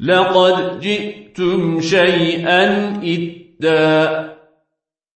لقد جئتم شيئا إدا